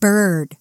bird.